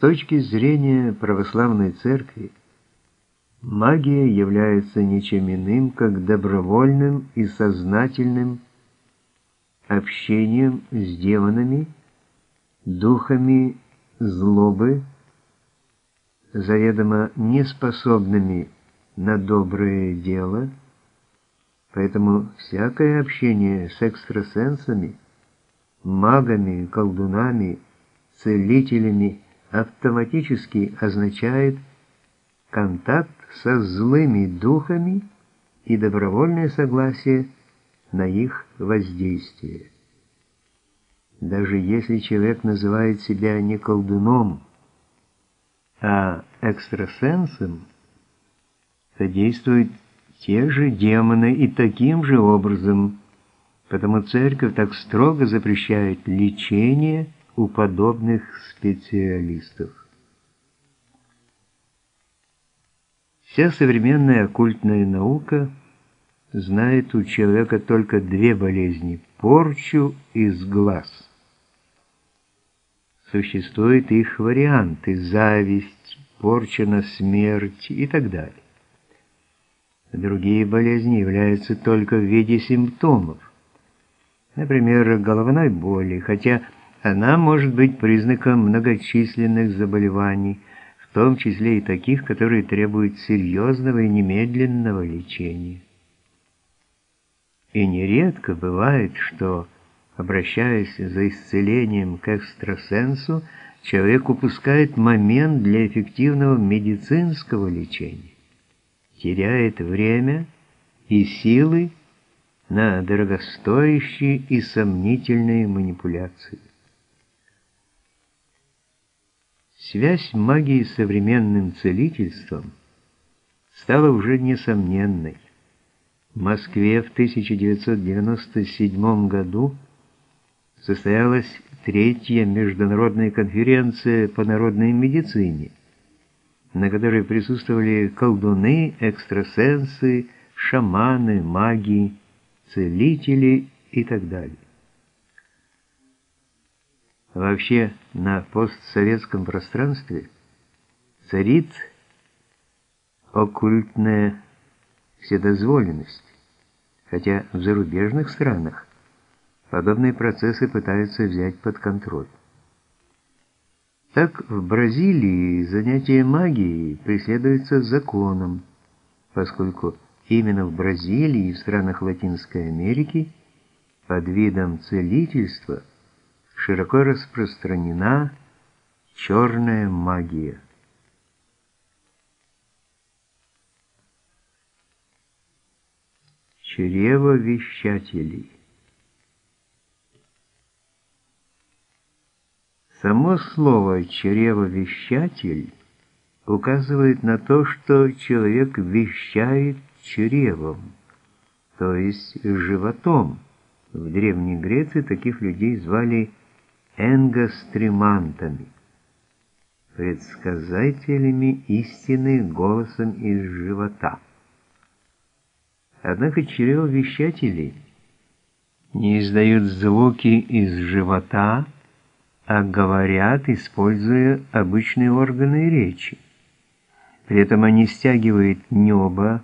точки зрения православной церкви, магия является ничем иным, как добровольным и сознательным общением с демонами, духами злобы, заведомо неспособными на доброе дело, поэтому всякое общение с экстрасенсами, магами, колдунами, целителями автоматически означает контакт со злыми духами и добровольное согласие на их воздействие. Даже если человек называет себя не колдуном, а экстрасенсом, то действуют те же демоны и таким же образом, потому церковь так строго запрещает лечение у подобных специалистов. Вся современная оккультная наука знает у человека только две болезни – порчу из глаз. Существуют их варианты – зависть, порча на смерть и так далее. Другие болезни являются только в виде симптомов. Например, головной боли, хотя она может быть признаком многочисленных заболеваний, в том числе и таких, которые требуют серьезного и немедленного лечения. И нередко бывает, что, обращаясь за исцелением к экстрасенсу, человек упускает момент для эффективного медицинского лечения, теряет время и силы на дорогостоящие и сомнительные манипуляции. Связь магии с современным целительством стала уже несомненной. В Москве в 1997 году состоялась третья международная конференция по народной медицине, на которой присутствовали колдуны, экстрасенсы, шаманы, маги, целители и так далее. Вообще на постсоветском пространстве царит оккультная вседозволенность, хотя в зарубежных странах подобные процессы пытаются взять под контроль. Так в Бразилии занятие магией преследуется законом, поскольку именно в Бразилии и в странах Латинской Америки под видом целительства широко распространена черная магия. Чревовещателей Само слово «чревовещатель» указывает на то, что человек вещает чревом, то есть животом. В Древней Греции таких людей звали энгостремантами, предсказателями истины голосом из живота. Однако чревовещатели не издают звуки из живота, а говорят, используя обычные органы речи. При этом они стягивают небо,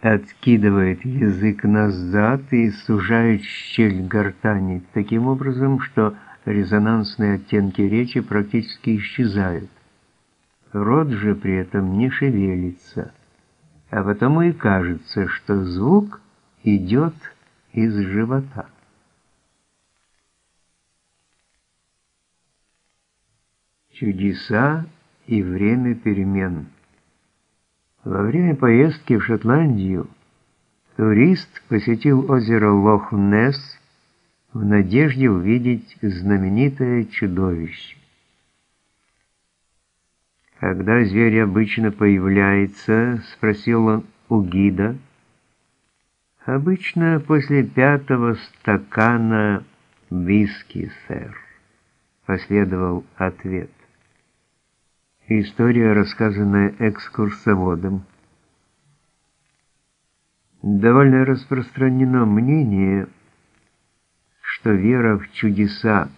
откидывают язык назад и сужают щель гортани таким образом, что резонансные оттенки речи практически исчезают. Рот же при этом не шевелится, а потому и кажется, что звук идет из живота. Чудеса и время перемен. Во время поездки в Шотландию турист посетил озеро Лох-Несс в надежде увидеть знаменитое чудовище. «Когда зверь обычно появляется?» — спросил он у гида. «Обычно после пятого стакана виски, сэр», — последовал ответ. История, рассказанная экскурсоводом. Довольно распространено мнение, что вера в чудеса,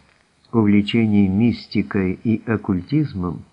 увлечение мистикой и оккультизмом